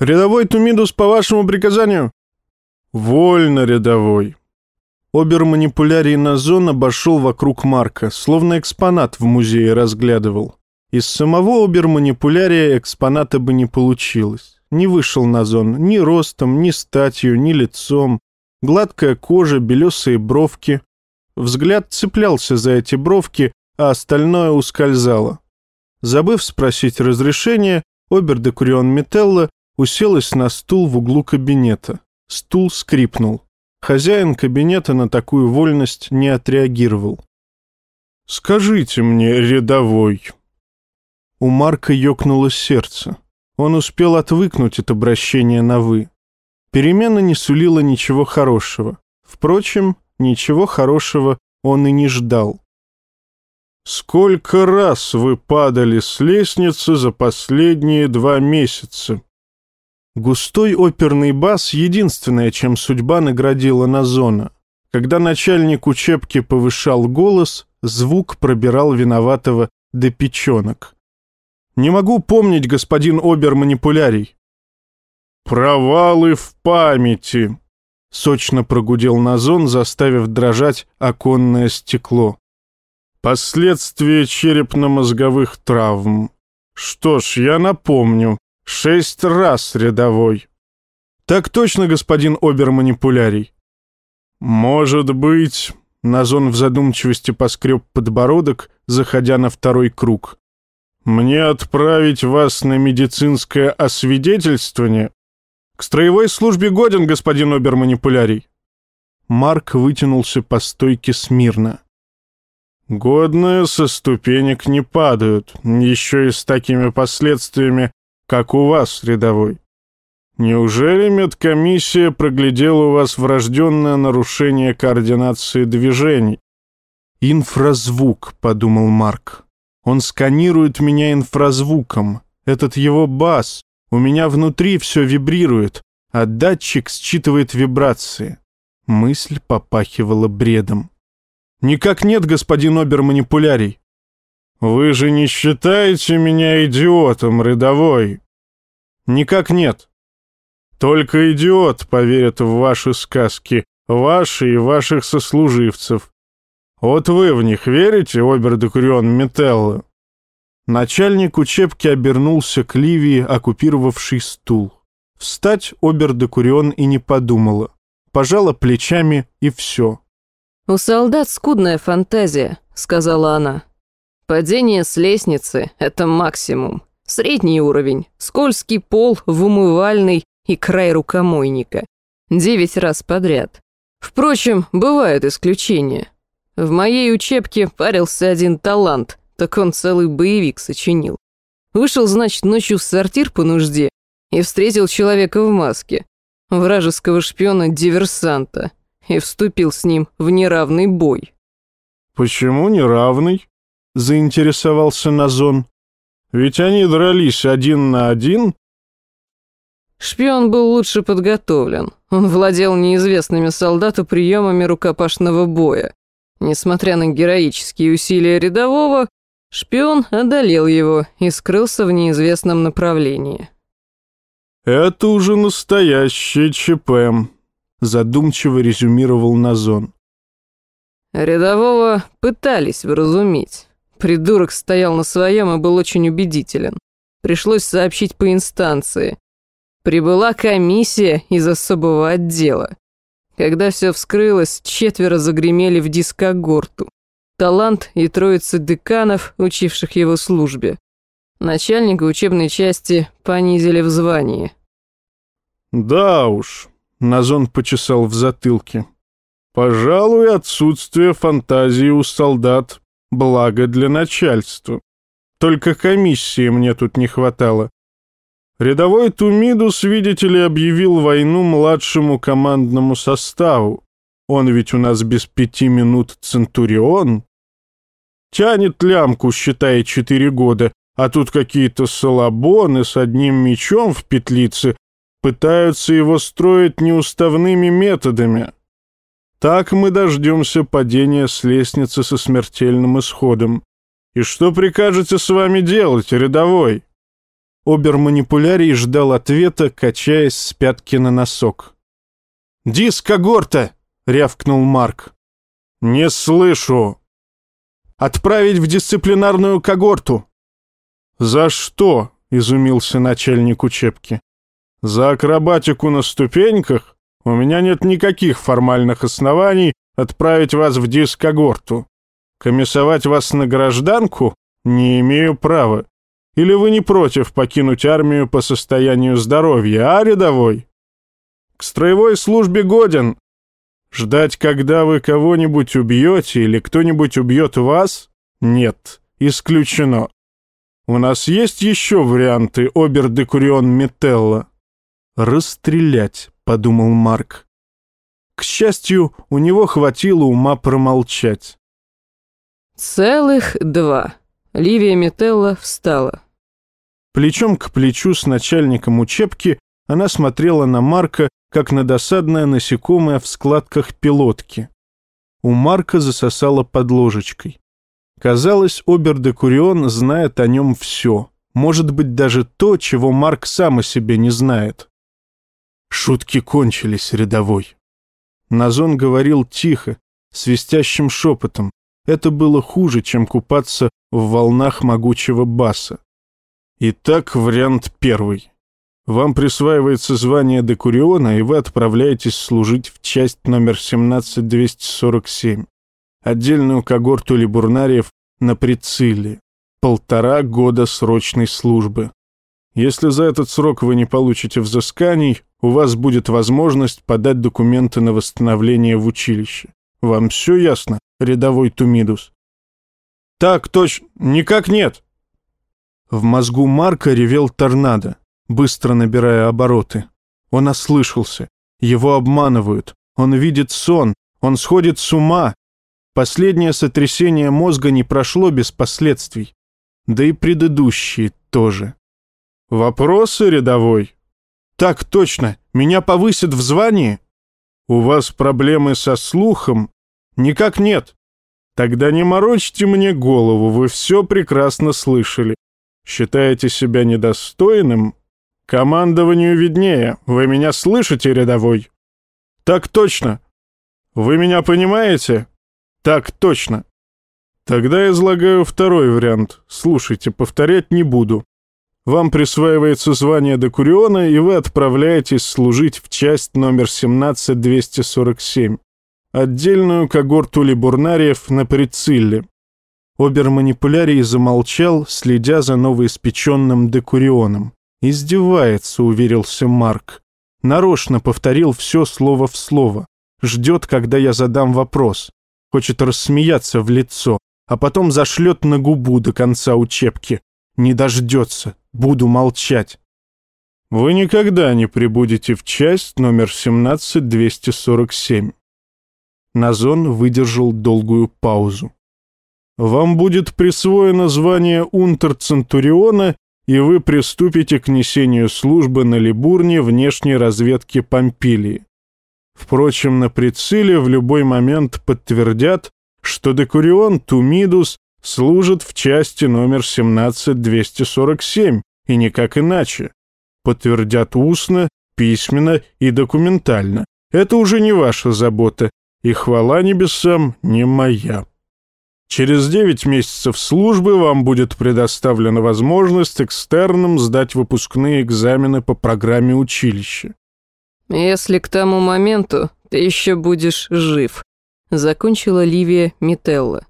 «Рядовой Тумидус по вашему приказанию?» «Вольно, рядовой». Обер-манипулярий Назон обошел вокруг Марка, словно экспонат в музее разглядывал. Из самого обер-манипулярия экспоната бы не получилось. Не вышел Назон ни ростом, ни статью, ни лицом. Гладкая кожа, белесые бровки. Взгляд цеплялся за эти бровки, а остальное ускользало. Забыв спросить разрешения, обер-декурион Метелла уселась на стул в углу кабинета. Стул скрипнул. Хозяин кабинета на такую вольность не отреагировал. «Скажите мне, рядовой...» У Марка ёкнуло сердце. Он успел отвыкнуть от обращения на «вы». Перемена не сулила ничего хорошего. Впрочем, ничего хорошего он и не ждал. «Сколько раз вы падали с лестницы за последние два месяца?» Густой оперный бас — единственное, чем судьба наградила Назона. Когда начальник учебки повышал голос, звук пробирал виноватого до печенок. «Не могу помнить, господин обер-манипулярий». «Провалы в памяти», — сочно прогудел Назон, заставив дрожать оконное стекло. «Последствия черепно-мозговых травм. Что ж, я напомню, Шесть раз рядовой. Так точно, господин обер-манипулярий. Может быть... Назон в задумчивости поскреб подбородок, заходя на второй круг. «Мне отправить вас на медицинское освидетельствование?» «К строевой службе годен, господин обер-манипулярий». Марк вытянулся по стойке смирно. «Годные со ступенек не падают, еще и с такими последствиями, как у вас, рядовой. Неужели медкомиссия проглядела у вас врожденное нарушение координации движений? «Инфразвук», — подумал Марк. «Он сканирует меня инфразвуком. Этот его бас. У меня внутри все вибрирует, а датчик считывает вибрации». Мысль попахивала бредом. «Никак нет, господин обер-манипулярий. «Вы же не считаете меня идиотом, рядовой?» «Никак нет. Только идиот поверит в ваши сказки, ваши и ваших сослуживцев. Вот вы в них верите, обер-декурион Метелло?» Начальник учебки обернулся к Ливии, оккупировавший стул. Встать обер-декурион и не подумала. Пожала плечами, и все. «У солдат скудная фантазия», — сказала она. Падение с лестницы — это максимум. Средний уровень, скользкий пол в умывальной и край рукомойника. Девять раз подряд. Впрочем, бывают исключения. В моей учебке парился один талант, так он целый боевик сочинил. Вышел, значит, ночью в сортир по нужде и встретил человека в маске, вражеского шпиона-диверсанта, и вступил с ним в неравный бой. «Почему неравный?» — заинтересовался Назон. «Ведь они дрались один на один». Шпион был лучше подготовлен. Он владел неизвестными солдату приемами рукопашного боя. Несмотря на героические усилия рядового, шпион одолел его и скрылся в неизвестном направлении. «Это уже настоящее ЧП», — задумчиво резюмировал Назон. Рядового пытались вразумить. Придурок стоял на своем и был очень убедителен. Пришлось сообщить по инстанции. Прибыла комиссия из особого отдела. Когда все вскрылось, четверо загремели в дискогорту. Талант и троица деканов, учивших его службе. Начальника учебной части понизили в звании. «Да уж», — Назон почесал в затылке. «Пожалуй, отсутствие фантазии у солдат Благо для начальства. Только комиссии мне тут не хватало. Рядовой Тумидус, видите ли, объявил войну младшему командному составу. Он ведь у нас без пяти минут Центурион. Тянет лямку, считай, четыре года, а тут какие-то салабоны с одним мечом в петлице пытаются его строить неуставными методами. Так мы дождемся падения с лестницы со смертельным исходом. И что прикажете с вами делать, рядовой?» Оберманипулярий ждал ответа, качаясь с пятки на носок. «Диск Агорта!» — рявкнул Марк. «Не слышу!» «Отправить в дисциплинарную когорту!» «За что?» — изумился начальник учебки. «За акробатику на ступеньках? У меня нет никаких формальных оснований отправить вас в дискогорту. Комиссовать вас на гражданку? Не имею права. Или вы не против покинуть армию по состоянию здоровья, а, рядовой? К строевой службе годен. Ждать, когда вы кого-нибудь убьете или кто-нибудь убьет вас? Нет, исключено. У нас есть еще варианты, обер-декурион Метелла? Расстрелять, подумал Марк. К счастью, у него хватило ума промолчать. Целых два. Ливия Метелла встала. Плечом к плечу с начальником учебки она смотрела на Марка, как на досадное насекомое в складках пилотки. У Марка засосало под ложечкой. Казалось, Обер-де-Курион знает о нем все, может быть, даже то, чего Марк сам о себе не знает. Шутки кончились, рядовой. Назон говорил тихо, свистящим шепотом. Это было хуже, чем купаться в волнах могучего баса. Итак, вариант первый. Вам присваивается звание декуриона, и вы отправляетесь служить в часть номер 17247, отдельную когорту либурнариев на Прициле. Полтора года срочной службы. Если за этот срок вы не получите взысканий, у вас будет возможность подать документы на восстановление в училище. Вам все ясно, рядовой Тумидус? Так точно, никак нет. В мозгу Марка ревел торнадо, быстро набирая обороты. Он ослышался. Его обманывают. Он видит сон. Он сходит с ума. Последнее сотрясение мозга не прошло без последствий. Да и предыдущие тоже. «Вопросы, рядовой?» «Так точно. Меня повысят в звании?» «У вас проблемы со слухом?» «Никак нет». «Тогда не морочьте мне голову, вы все прекрасно слышали. Считаете себя недостойным?» «Командованию виднее. Вы меня слышите, рядовой?» «Так точно». «Вы меня понимаете?» «Так точно». Тогда излагаю второй вариант. Слушайте, повторять не буду. Вам присваивается звание декуриона, и вы отправляетесь служить в часть номер 17247, отдельную когорту либурнариев на Прицилле. Оберманипулярий замолчал, следя за новоиспеченным декурионом. «Издевается», — уверился Марк. Нарочно повторил все слово в слово. Ждет, когда я задам вопрос. Хочет рассмеяться в лицо, а потом зашлет на губу до конца учебки. Не дождется. Буду молчать. Вы никогда не прибудете в часть номер 17247. Назон выдержал долгую паузу. Вам будет присвоено звание унтер-центуриона, и вы приступите к несению службы на Либурне внешней разведки Помпилии. Впрочем, на прицеле в любой момент подтвердят, что Декурион Тумидус служит в части номер 17247, и никак иначе. Подтвердят устно, письменно и документально. Это уже не ваша забота, и хвала небесам не моя. Через 9 месяцев службы вам будет предоставлена возможность экстерном сдать выпускные экзамены по программе училища. «Если к тому моменту ты еще будешь жив», — закончила Ливия Мителла.